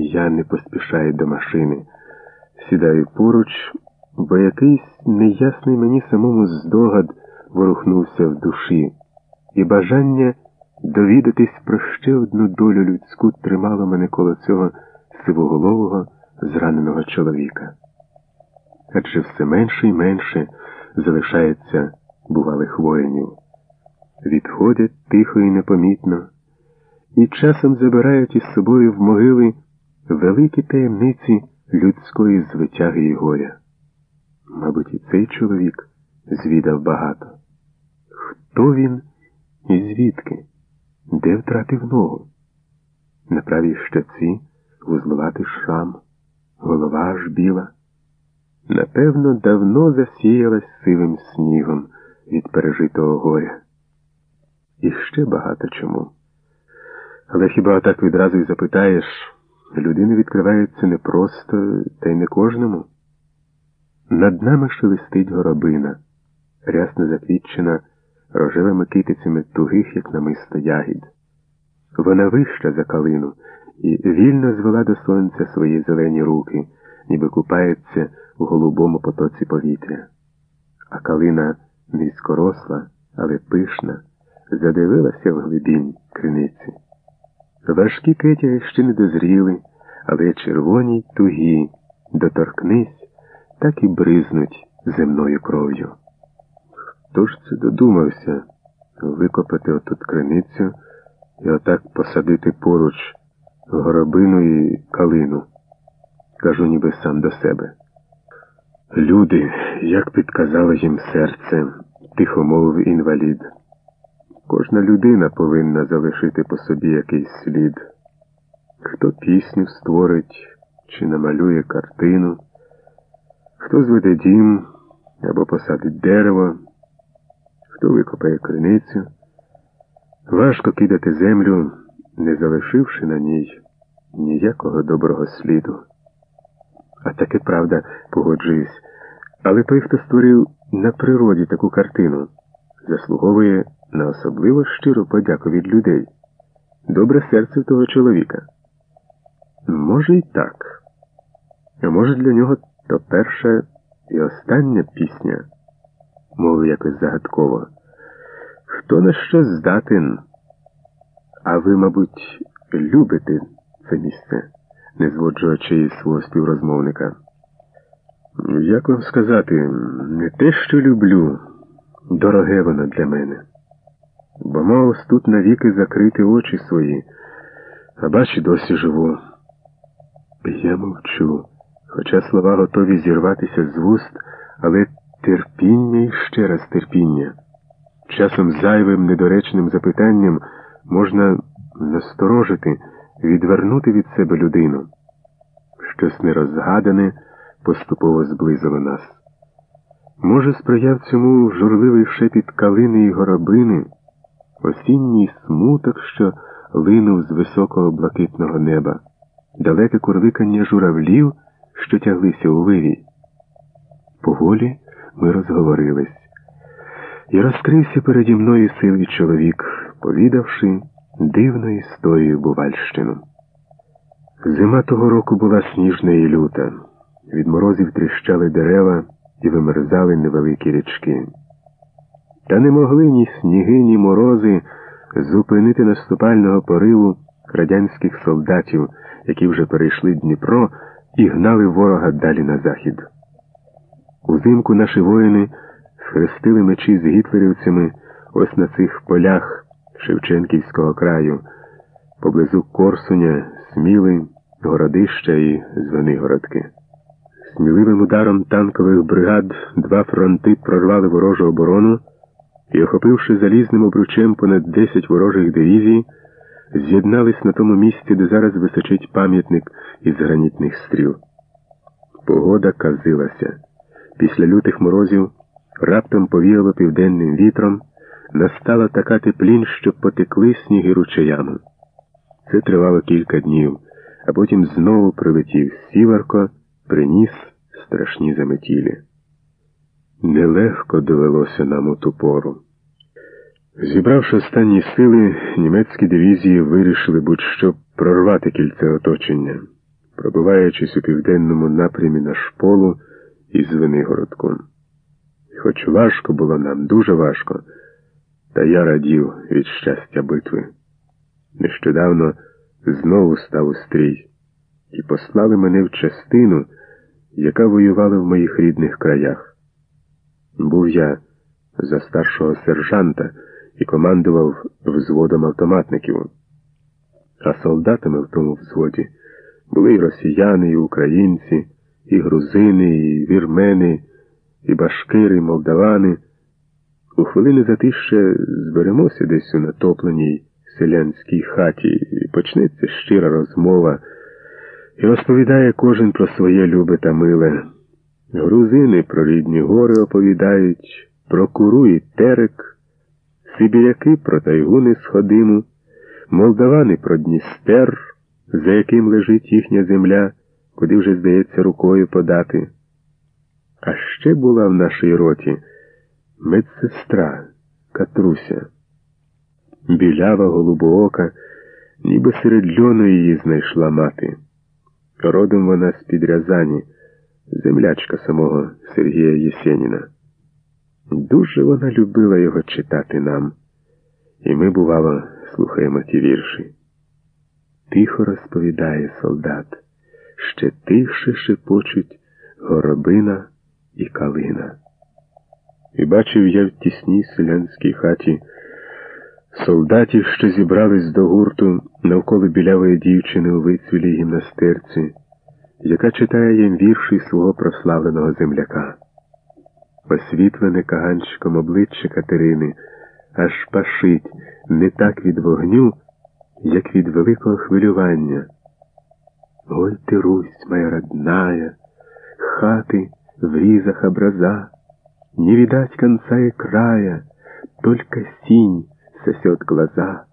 я не поспішаю до машини. Сідаю поруч, бо якийсь неясний мені самому здогад ворухнувся в душі, і бажання довідатись про ще одну долю людську тримало мене коло цього сивоголового, зраненого чоловіка. Адже все менше і менше залишається бувалих воїнів. Відходять тихо і непомітно, і часом забирають із собою в могили великі таємниці людської звитяги і горя. Мабуть, і цей чоловік звідав багато. Хто він і звідки? Де втратив ногу? На правій щаці вузлуватий шрам, голова аж біла. Напевно, давно засіялась сивим снігом від пережитого горя. І ще багато чому. Але хіба так відразу й запитаєш, людина відкривається не просто, та й не кожному? Над нами шелестить горобина, рясно заквітчена рожевими китицями тугих, як намисто ягід. Вона вища за калину і вільно звела до сонця свої зелені руки, ніби купається в голубому потоці повітря. А калина низькоросла, але пишна, задивилася в глибінь криниці. Важкі китя ще не дозріли, але червоні тугі, доторкнись, так і бризнуть земною кров'ю. Хто ж це додумався викопати отут криницю і отак посадити поруч горобину і калину? Кажу ніби сам до себе. Люди, як підказало їм серце, тихо мовив інвалід. Кожна людина повинна залишити по собі якийсь слід. Хто пісню створить чи намалює картину, хто зведе дім або посадить дерево, хто викопає криницю. Важко кидати землю, не залишивши на ній ніякого доброго сліду. А таке правда, погоджуюсь. Але той, хто створив на природі таку картину, заслуговує на особливо щиру подяку від людей. Добре серце того чоловіка. Може, і так. А може, для нього то перша і остання пісня, мовив якось загадково. Хто на що здатен? А ви, мабуть, любите це місце, не зводжу очей свого співрозмовника. Як вам сказати, не те, що люблю, дороге воно для мене. Бо мав тут навіки закрити очі свої, а бачу, досі живу. Я мовчу, хоча слова готові зірватися з вуст, але терпіння і ще раз терпіння. Часом зайвим недоречним запитанням можна насторожити, відвернути від себе людину. Щось нерозгадане поступово зблизило нас. Може, сприяв цьому журливий шепіт калини і горобини, осінній смуток, що линув з високого блакитного неба, далеке курликання журавлів, що тяглися у вирій. Поволі ми розговорились. І розкрився переді мною силий чоловік, повідавши дивну історію Бувальщину. Зима того року була сніжна і люта. Від морозів тріщали дерева і вимерзали невеликі річки. Та не могли ні сніги, ні морози зупинити наступального пориву радянських солдатів, які вже перейшли Дніпро і гнали ворога далі на захід. Узимку наші воїни схрестили мечі з гітлерівцями ось на цих полях Шевченківського краю, поблизу Корсуня, Сміли, Городища і Звенигородки. Сміливим ударом танкових бригад два фронти прорвали ворожу оборону і, охопивши залізним обручем понад 10 ворожих дивізій, з'єднались на тому місці, де зараз височить пам'ятник із гранітних стріл. Погода казилася. Після лютих морозів раптом повіяло південним вітром, настала така теплінь, що потекли сніги ручаями. Це тривало кілька днів, а потім знову прилетів сіверко, приніс страшні заметілі. Нелегко довелося нам у ту пору. Зібравши останні сили, німецькі дивізії вирішили будь-що прорвати кільце оточення. пробиваючись у південному напрямі на шполу із Звенигородком. Хоч важко було нам, дуже важко, та я радів від щастя битви. Нещодавно знову став у стрій і послали мене в частину, яка воювала в моїх рідних краях. Був я за старшого сержанта і командував взводом автоматників. А солдатами в тому взводі були і росіяни, і українці, і грузини, і вірмени, і башкири, і молдавани. У хвилини затище зберемося десь у натопленій селянській хаті, і почнеться щира розмова, і розповідає кожен про своє любе та миле. Грузини про рідні гори оповідають, про куру і терек, сибіряки про тайгуни сходиму, молдавани про Дністер, за яким лежить їхня земля, куди вже, здається, рукою подати. А ще була в нашій роті медсестра Катруся. Білява голубоока, ніби серед льону її знайшла мати. Родом вона з-під Рязані, землячка самого Сергія Єсеніна. Дуже вона любила його читати нам, і ми, бувало, слухаємо ті вірші. Тихо розповідає солдат, ще тихше шепочуть горобина і калина. І бачив я в тісній селянській хаті солдатів, що зібрались до гурту навколо білявої дівчини у вицвілій гімнастерці, яка читає їм вірші свого прославленого земляка. Освітлене каганчиком обличчя Катерини аж пашить не так від вогню, як від великого хвилювання. Ой ты, Русь моя родная, хаты в ризах образа, Не видать конца и края, только синь сосет глаза.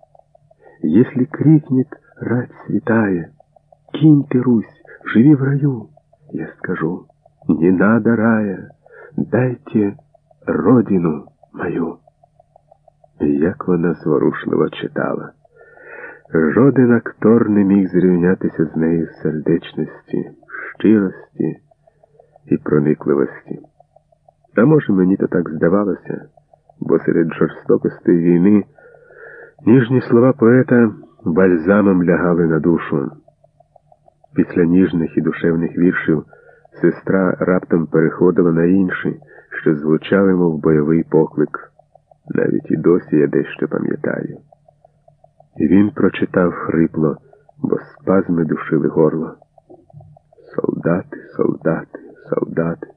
Если крикнет рать святая, Кинь ты, Русь, живи в раю, я скажу, не надо рая, дайте родину мою. Як вона зворушливо читала. Жоден актор не міг зрівнятися з нею сердечності, щирості і проникливості. А може, мені то так здавалося, бо серед жорстокостей війни ніжні слова поета бальзамом лягали на душу. Після ніжних і душевних віршів сестра раптом переходила на інші, що звучали, мов бойовий поклик. Навіть і досі я дещо пам'ятаю. І він прочитав хрипло, бо спазми душили горло. Солдати, солдати, солдати.